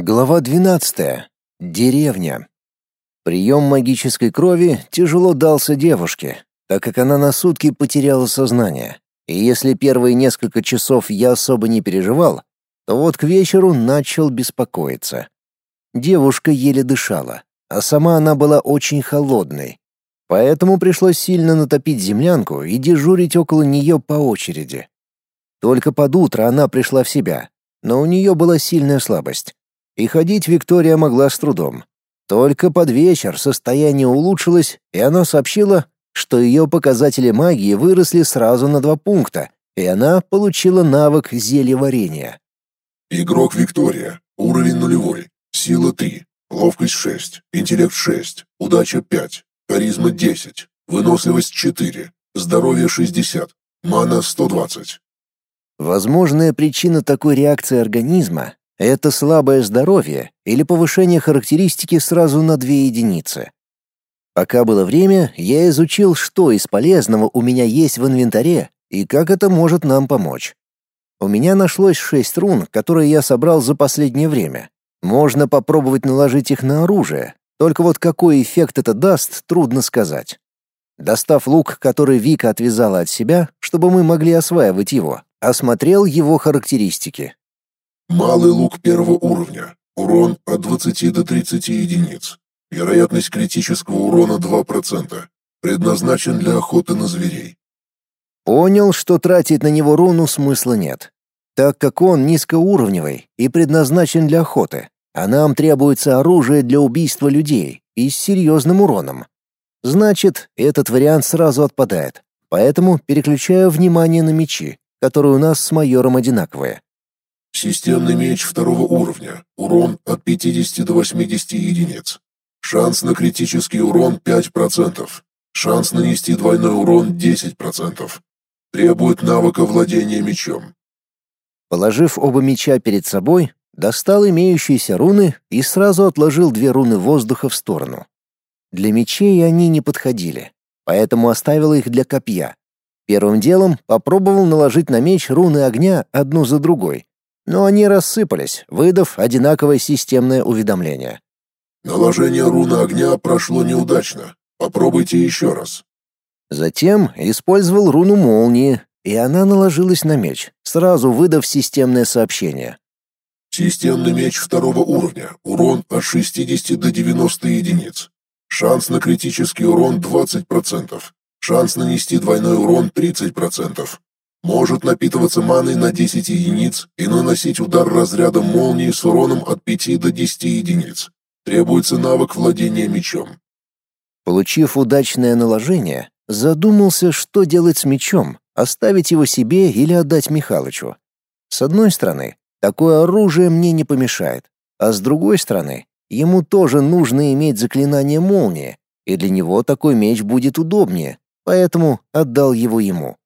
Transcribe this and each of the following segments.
Глава 12. Деревня. Прием магической крови тяжело дался девушке, так как она на сутки потеряла сознание. И если первые несколько часов я особо не переживал, то вот к вечеру начал беспокоиться. Девушка еле дышала, а сама она была очень холодной. Поэтому пришлось сильно натопить землянку и дежурить около нее по очереди. Только под утро она пришла в себя, но у нее была сильная слабость и ходить Виктория могла с трудом. Только под вечер состояние улучшилось, и она сообщила, что ее показатели магии выросли сразу на два пункта, и она получила навык зельеварения. Игрок Виктория. Уровень нулевой. Сила 3. Ловкость 6. Интеллект 6. Удача 5. Харизма 10. Выносливость 4. Здоровье 60. Мана 120. Возможная причина такой реакции организма это слабое здоровье или повышение характеристики сразу на две единицы. Пока было время, я изучил, что из полезного у меня есть в инвентаре и как это может нам помочь. У меня нашлось шесть рун, которые я собрал за последнее время. Можно попробовать наложить их на оружие, только вот какой эффект это даст, трудно сказать. Достав лук, который Вика отвязала от себя, чтобы мы могли осваивать его, осмотрел его характеристики. Малый лук первого уровня. Урон от 20 до 30 единиц. Вероятность критического урона 2%. Предназначен для охоты на зверей. Понял, что тратить на него руну смысла нет, так как он низкоуровневый и предназначен для охоты, а нам требуется оружие для убийства людей и с серьезным уроном. Значит, этот вариант сразу отпадает, поэтому переключаю внимание на мечи, которые у нас с майором одинаковые. Системный меч второго уровня. Урон от 50 до 80 единиц. Шанс на критический урон 5%. Шанс нанести двойной урон 10%. Требует навыка владения мечом. Положив оба меча перед собой, достал имеющиеся руны и сразу отложил две руны воздуха в сторону. Для мечей они не подходили, поэтому оставил их для копья. Первым делом попробовал наложить на меч руны огня одну за другой, но они рассыпались, выдав одинаковое системное уведомление. «Наложение руны огня прошло неудачно. Попробуйте еще раз». Затем использовал руну молнии, и она наложилась на меч, сразу выдав системное сообщение. Системный меч второго уровня. Урон от 60 до 90 единиц. Шанс на критический урон 20%. Шанс нанести двойной урон 30%. Может напитываться маной на 10 единиц и наносить удар разрядом молнии с уроном от 5 до 10 единиц. Требуется навык владения мечом. Получив удачное наложение, задумался, что делать с мечом, оставить его себе или отдать Михалычу. С одной стороны, такое оружие мне не помешает, а с другой стороны, ему тоже нужно иметь заклинание молнии, и для него такой меч будет удобнее, поэтому отдал его ему.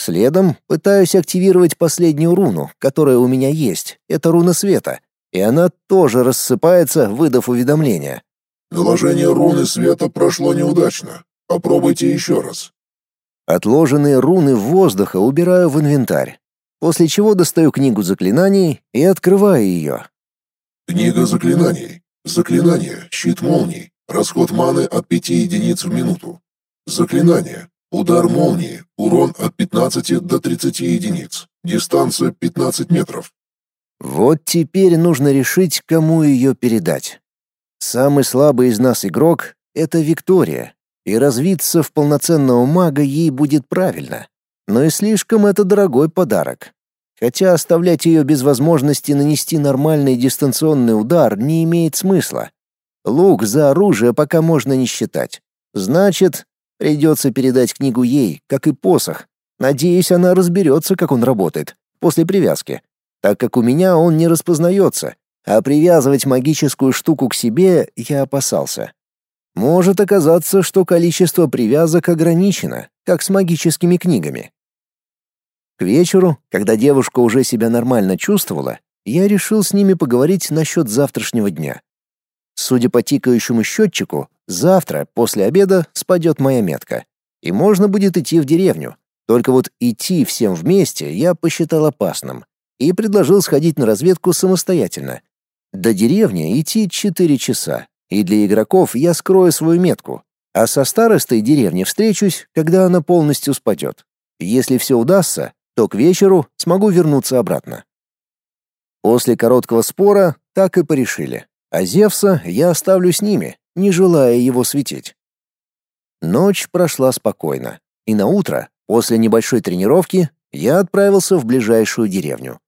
Следом пытаюсь активировать последнюю руну, которая у меня есть. Это руна света. И она тоже рассыпается, выдав уведомление. Наложение руны света прошло неудачно. Попробуйте еще раз. Отложенные руны воздуха убираю в инвентарь, после чего достаю книгу заклинаний и открываю ее. Книга заклинаний. Заклинание «Щит молний». Расход маны от 5 единиц в минуту. Заклинание Удар молнии. Урон от 15 до 30 единиц. Дистанция 15 метров. Вот теперь нужно решить, кому ее передать. Самый слабый из нас игрок — это Виктория, и развиться в полноценного мага ей будет правильно. Но и слишком это дорогой подарок. Хотя оставлять ее без возможности нанести нормальный дистанционный удар не имеет смысла. Лук за оружие пока можно не считать. Значит, Придется передать книгу ей, как и посох. Надеюсь, она разберется, как он работает, после привязки, так как у меня он не распознается, а привязывать магическую штуку к себе я опасался. Может оказаться, что количество привязок ограничено, как с магическими книгами. К вечеру, когда девушка уже себя нормально чувствовала, я решил с ними поговорить насчет завтрашнего дня. Судя по тикающему счетчику, завтра, после обеда, спадет моя метка. И можно будет идти в деревню. Только вот идти всем вместе я посчитал опасным. И предложил сходить на разведку самостоятельно. До деревни идти 4 часа, и для игроков я скрою свою метку, а со старостой деревни встречусь, когда она полностью спадет. Если все удастся, то к вечеру смогу вернуться обратно. После короткого спора так и порешили. А Зевса я оставлю с ними, не желая его светить. Ночь прошла спокойно, и на утро, после небольшой тренировки, я отправился в ближайшую деревню.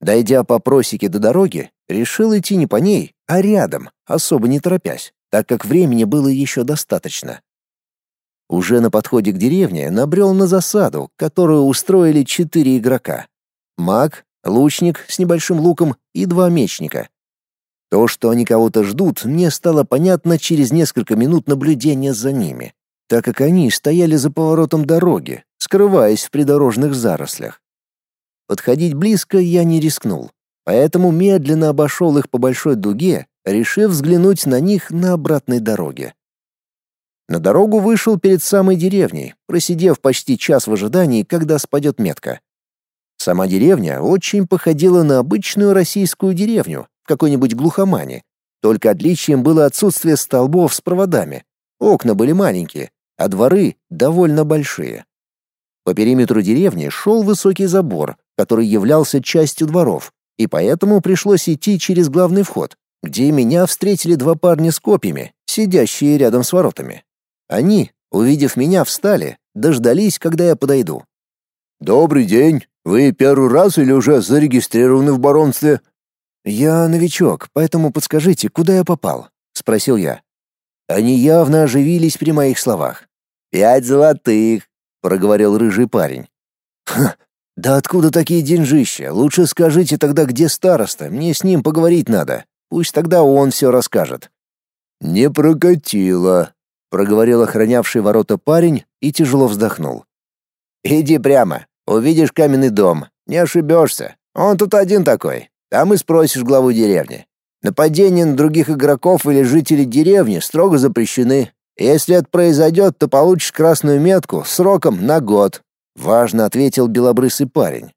Дойдя по просеке до дороги, решил идти не по ней, а рядом, особо не торопясь, так как времени было еще достаточно. Уже на подходе к деревне набрел на засаду, которую устроили четыре игрока. Маг, лучник с небольшим луком и два мечника. То, что они кого-то ждут, мне стало понятно через несколько минут наблюдения за ними, так как они стояли за поворотом дороги, скрываясь в придорожных зарослях. Подходить близко я не рискнул, поэтому медленно обошел их по большой дуге, решив взглянуть на них на обратной дороге. На дорогу вышел перед самой деревней, просидев почти час в ожидании, когда спадет метка. Сама деревня очень походила на обычную российскую деревню какой-нибудь глухомане, только отличием было отсутствие столбов с проводами. Окна были маленькие, а дворы довольно большие. По периметру деревни шел высокий забор, который являлся частью дворов, и поэтому пришлось идти через главный вход, где меня встретили два парня с копьями, сидящие рядом с воротами. Они, увидев меня, встали, дождались, когда я подойду. «Добрый день. Вы первый раз или уже зарегистрированы в баронстве?» «Я новичок, поэтому подскажите, куда я попал?» — спросил я. Они явно оживились при моих словах. «Пять золотых», — проговорил рыжий парень. «Ха, да откуда такие деньжища? Лучше скажите тогда, где староста, мне с ним поговорить надо. Пусть тогда он все расскажет». «Не прокатило», — проговорил охранявший ворота парень и тяжело вздохнул. «Иди прямо, увидишь каменный дом, не ошибешься. Он тут один такой. Там и спросишь главу деревни. Нападения на других игроков или жителей деревни строго запрещены. Если это произойдет, то получишь красную метку сроком на год. Важно ответил белобрысый парень.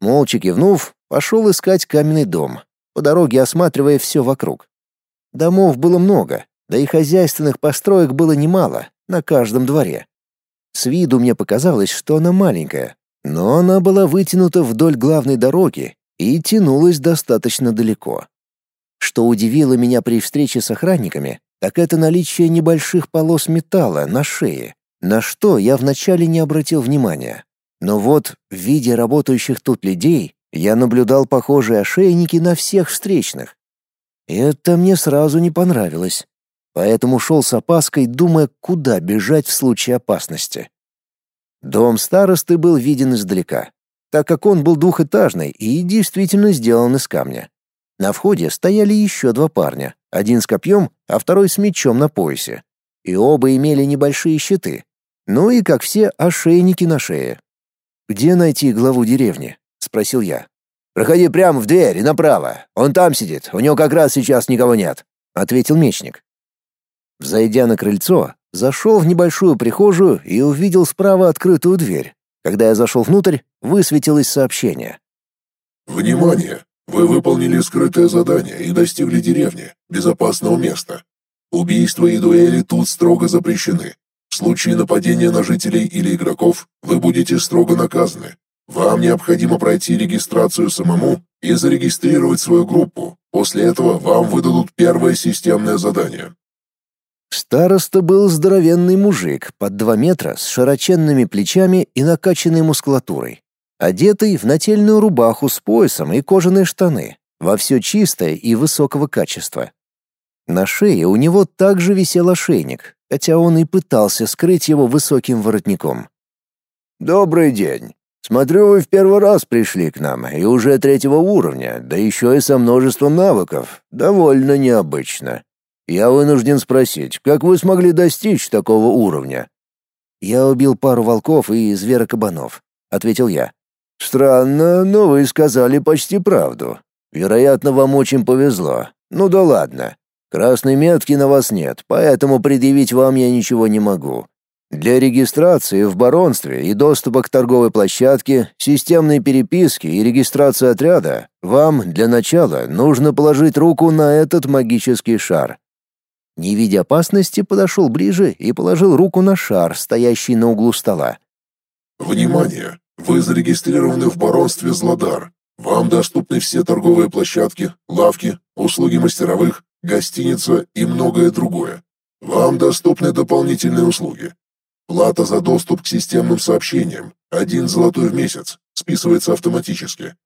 Молча кивнув, пошел искать каменный дом, по дороге осматривая все вокруг. Домов было много, да и хозяйственных построек было немало на каждом дворе. С виду мне показалось, что она маленькая, но она была вытянута вдоль главной дороги и тянулась достаточно далеко. Что удивило меня при встрече с охранниками, так это наличие небольших полос металла на шее, на что я вначале не обратил внимания. Но вот, в виде работающих тут людей, я наблюдал похожие ошейники на всех встречных. Это мне сразу не понравилось, поэтому шел с опаской, думая, куда бежать в случае опасности. Дом старосты был виден издалека, так как он был двухэтажный и действительно сделан из камня. На входе стояли еще два парня, один с копьем, а второй с мечом на поясе. И оба имели небольшие щиты. Ну и, как все, ошейники на шее. «Где найти главу деревни?» — спросил я. «Проходи прямо в дверь и направо. Он там сидит, у него как раз сейчас никого нет», — ответил мечник. Взойдя на крыльцо, зашел в небольшую прихожую и увидел справа открытую дверь. Когда я зашел внутрь, высветилось сообщение. «Внимание! Вы выполнили скрытое задание и достигли деревни, безопасного места. Убийства и дуэли тут строго запрещены. В случае нападения на жителей или игроков вы будете строго наказаны. Вам необходимо пройти регистрацию самому и зарегистрировать свою группу. После этого вам выдадут первое системное задание. Староста был здоровенный мужик под два метра с широченными плечами и накачанной мускулатурой одетый в нательную рубаху с поясом и кожаные штаны, во все чистое и высокого качества. На шее у него также висел ошейник, хотя он и пытался скрыть его высоким воротником. «Добрый день. Смотрю, вы в первый раз пришли к нам, и уже третьего уровня, да еще и со множеством навыков. Довольно необычно. Я вынужден спросить, как вы смогли достичь такого уровня?» «Я убил пару волков и зверокабанов», — ответил я. Странно, но вы сказали почти правду. Вероятно, вам очень повезло. Ну да ладно. Красной метки на вас нет, поэтому предъявить вам я ничего не могу. Для регистрации в баронстве и доступа к торговой площадке, системной переписки и регистрации отряда вам для начала нужно положить руку на этот магический шар. Не видя опасности, подошел ближе и положил руку на шар, стоящий на углу стола. Внимание! Вы зарегистрированы в баронстве Зладар. Вам доступны все торговые площадки, лавки, услуги мастеровых, гостиница и многое другое. Вам доступны дополнительные услуги. Плата за доступ к системным сообщениям – один золотой в месяц, списывается автоматически.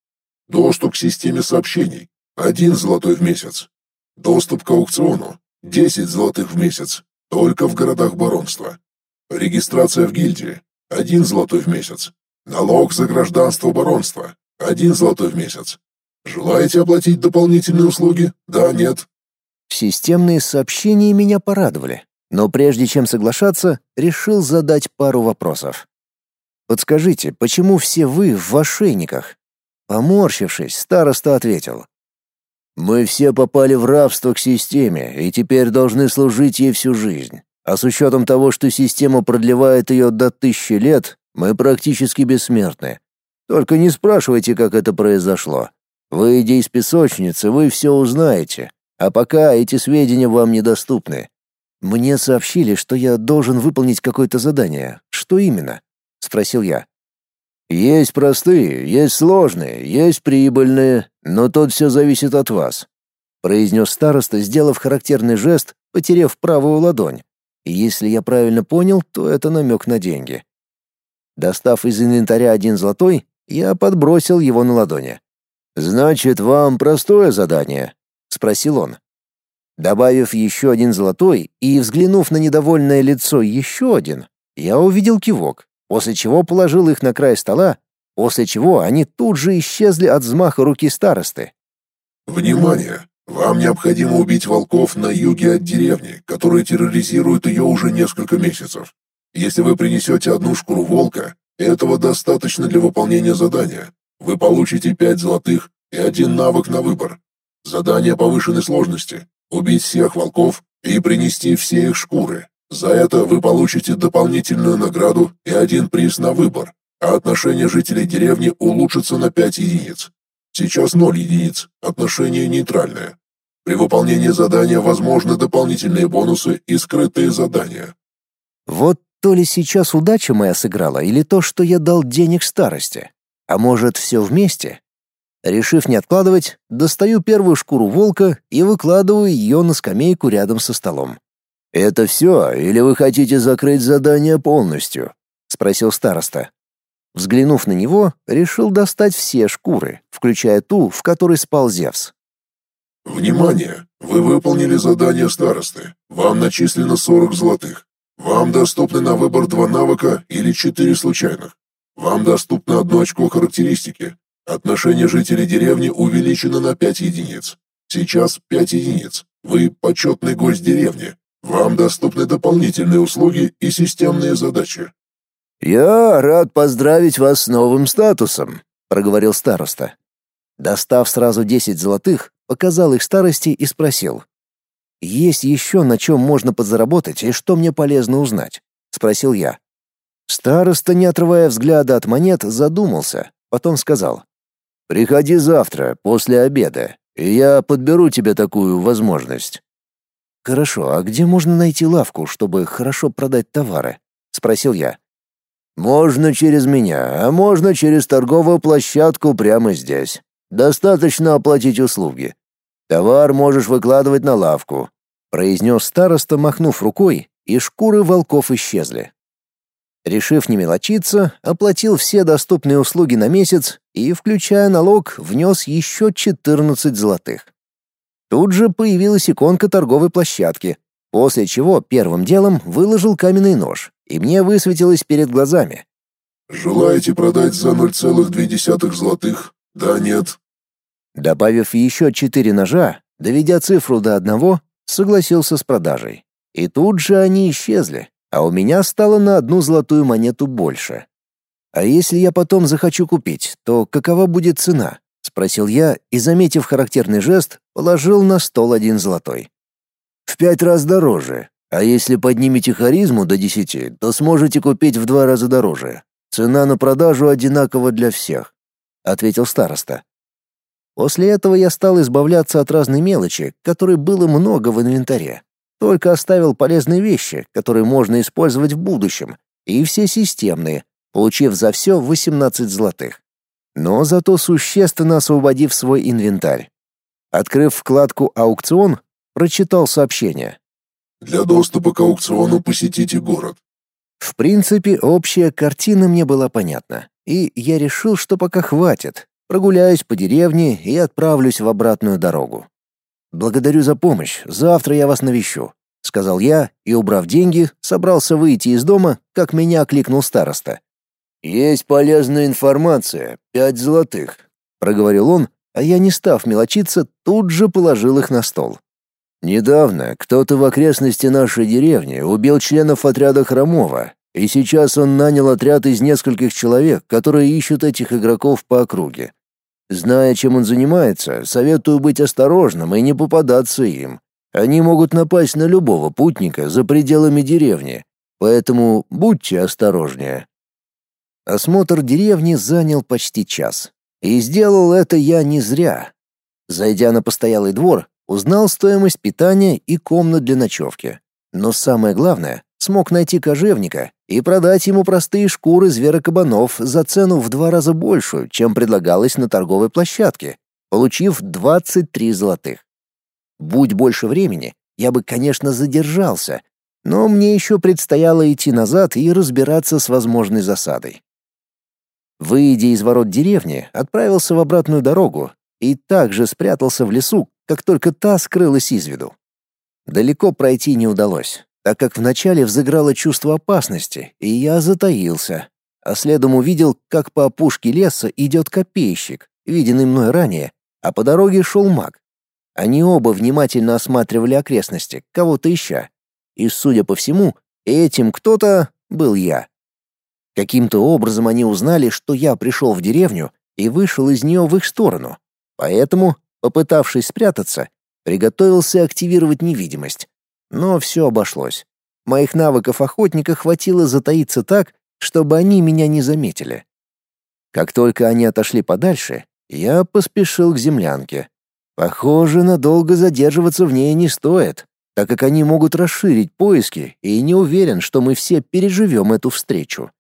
Доступ к системе сообщений – один золотой в месяц. Доступ к аукциону – 10 золотых в месяц, только в городах баронства. Регистрация в гильдии – один золотой в месяц. Налог за гражданство баронства – один золотой в месяц. Желаете оплатить дополнительные услуги? Да, нет? Системные сообщения меня порадовали. Но прежде чем соглашаться, решил задать пару вопросов. «Подскажите, почему все вы в ошейниках?» Поморщившись, староста ответил. «Мы все попали в рабство к системе и теперь должны служить ей всю жизнь. А с учетом того, что система продлевает ее до тысячи лет, мы практически бессмертны. Только не спрашивайте, как это произошло. Выйдя из песочницы, вы все узнаете, а пока эти сведения вам недоступны. Мне сообщили, что я должен выполнить какое-то задание. Что именно? спросил я. Есть простые, есть сложные, есть прибыльные, но тут все зависит от вас, произнес староста, сделав характерный жест, потеряв правую ладонь. И если я правильно понял, то это намек на деньги. Достав из инвентаря один золотой, я подбросил его на ладони. Значит, вам простое задание, спросил он. Добавив еще один золотой и взглянув на недовольное лицо еще один, я увидел кивок, после чего положил их на край стола, после чего они тут же исчезли от взмаха руки старосты. «Внимание! Вам необходимо убить волков на юге от деревни, которые терроризируют ее уже несколько месяцев. Если вы принесете одну шкуру волка, этого достаточно для выполнения задания. Вы получите пять золотых и один навык на выбор. Задание повышенной сложности, убить всех волков и принести все их шкуры. За это вы получите дополнительную награду и один приз на выбор, а отношение жителей деревни улучшится на 5 единиц. Сейчас 0 единиц, отношение нейтральное. При выполнении задания возможны дополнительные бонусы и скрытые задания. Вот то ли сейчас удача моя сыграла, или то, что я дал денег старости. А может, все вместе? Решив не откладывать, достаю первую шкуру волка и выкладываю ее на скамейку рядом со столом. «Это все, или вы хотите закрыть задание полностью?» — спросил староста. Взглянув на него, решил достать все шкуры, включая ту, в которой спал Зевс. «Внимание! Вы выполнили задание старосты. Вам начислено 40 золотых. Вам доступны на выбор два навыка или четыре случайных. Вам доступно одно очко характеристики. Отношение жителей деревни увеличено на 5 единиц. Сейчас 5 единиц. Вы почетный гость деревни. Вам доступны дополнительные услуги и системные задачи. «Я рад поздравить вас с новым статусом», — проговорил староста. Достав сразу десять золотых, показал их старости и спросил. «Есть еще на чем можно подзаработать и что мне полезно узнать?» — спросил я. Староста, не отрывая взгляда от монет, задумался, потом сказал. Приходи завтра, после обеда, и я подберу тебе такую возможность». «Хорошо, а где можно найти лавку, чтобы хорошо продать товары?» — спросил я. «Можно через меня, а можно через торговую площадку прямо здесь. Достаточно оплатить услуги. Товар можешь выкладывать на лавку», — произнес староста, махнув рукой, и шкуры волков исчезли. Решив не мелочиться, оплатил все доступные услуги на месяц и, включая налог, внес еще 14 золотых. Тут же появилась иконка торговой площадки, после чего первым делом выложил каменный нож, и мне высветилось перед глазами. «Желаете продать за 0,2 золотых? Да, нет?» Добавив еще четыре ножа, доведя цифру до одного, согласился с продажей. И тут же они исчезли, а у меня стало на одну золотую монету больше. А если я потом захочу купить, то какова будет цена? Спросил я и, заметив характерный жест, положил на стол один золотой. В пять раз дороже, А если поднимете харизму до десяти, то сможете купить в два раза дороже. Цена на продажу одинакова для всех, ответил староста. После этого я стал избавляться от разной мелочи, которой было много в инвентаре. Только оставил полезные вещи, которые можно использовать в будущем, и все системные, получив за все 18 золотых. Но зато существенно освободив свой инвентарь. Открыв вкладку «Аукцион», прочитал сообщение. «Для доступа к аукциону посетите город». В принципе, общая картина мне была понятна, и я решил, что пока хватит. Прогуляюсь по деревне и отправлюсь в обратную дорогу. «Благодарю за помощь. Завтра я вас навещу», — сказал я и, убрав деньги, собрался выйти из дома, как меня окликнул староста. «Есть полезная информация. Пять золотых», — проговорил он, а я, не став мелочиться, тут же положил их на стол. «Недавно кто-то в окрестности нашей деревни убил членов отряда Хромова, и сейчас он нанял отряд из нескольких человек, которые ищут этих игроков по округе. Зная, чем он занимается, советую быть осторожным и не попадаться им. Они могут напасть на любого путника за пределами деревни, поэтому будьте осторожнее. Осмотр деревни занял почти час. И сделал это я не зря. Зайдя на постоялый двор, узнал стоимость питания и комнат для ночевки. Но самое главное, смог найти кожевника и продать ему простые шкуры зверокабанов за цену в два раза большую, чем предлагалось на торговой площадке, получив 23 золотых. Будь больше времени, я бы, конечно, задержался, но мне еще предстояло идти назад и разбираться с возможной засадой. Выйдя из ворот деревни, отправился в обратную дорогу и также спрятался в лесу, как только та скрылась из виду. Далеко пройти не удалось, так как вначале взыграло чувство опасности, и я затаился, а следом увидел, как по опушке леса идет копейщик, виденный мной ранее, а по дороге шел маг. Они оба внимательно осматривали окрестности, кого-то ища. И, судя по всему, этим кто-то был я. Каким-то образом они узнали, что я пришел в деревню и вышел из нее в их сторону. Поэтому, попытавшись спрятаться, приготовился активировать невидимость. Но все обошлось. Моих навыков охотника хватило затаиться так, чтобы они меня не заметили. Как только они отошли подальше, я поспешил к землянке. Похоже, надолго задерживаться в ней не стоит, так как они могут расширить поиски, и не уверен, что мы все переживем эту встречу.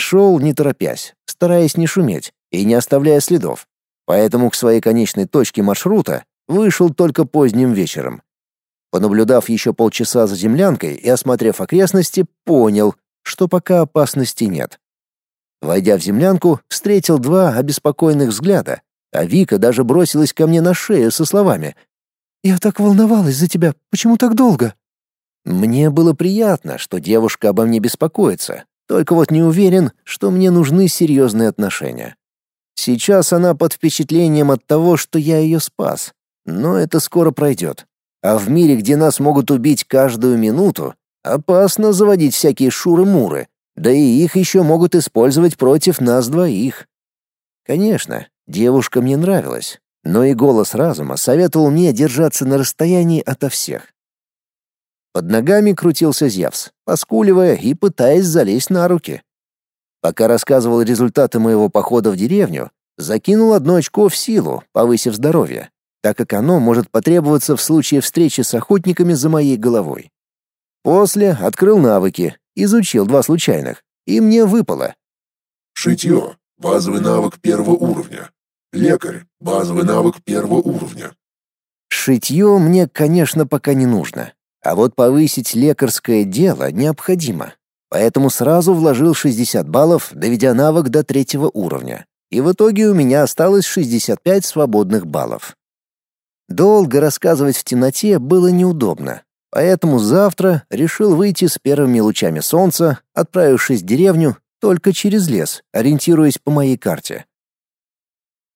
Шел не торопясь, стараясь не шуметь и не оставляя следов. Поэтому к своей конечной точке маршрута вышел только поздним вечером. Понаблюдав еще полчаса за землянкой и осмотрев окрестности, понял, что пока опасности нет. Войдя в землянку, встретил два обеспокоенных взгляда, а Вика даже бросилась ко мне на шею со словами «Я так волновалась за тебя, почему так долго?» Мне было приятно, что девушка обо мне беспокоится, только вот не уверен, что мне нужны серьезные отношения. Сейчас она под впечатлением от того, что я ее спас. Но это скоро пройдет. А в мире, где нас могут убить каждую минуту, опасно заводить всякие шуры-муры, да и их еще могут использовать против нас двоих. Конечно, девушка мне нравилась, но и голос разума советовал мне держаться на расстоянии ото всех. Под ногами крутился Зевс, поскуливая и пытаясь залезть на руки. Пока рассказывал результаты моего похода в деревню, закинул одно очко в силу, повысив здоровье, так как оно может потребоваться в случае встречи с охотниками за моей головой. После открыл навыки, изучил два случайных, и мне выпало. Шитье. Базовый навык первого уровня. Лекарь. Базовый навык первого уровня. Шитье мне, конечно, пока не нужно. А вот повысить лекарское дело необходимо. Поэтому сразу вложил 60 баллов, доведя навык до третьего уровня. И в итоге у меня осталось 65 свободных баллов. Долго рассказывать в темноте было неудобно. Поэтому завтра решил выйти с первыми лучами солнца, отправившись в деревню только через лес, ориентируясь по моей карте.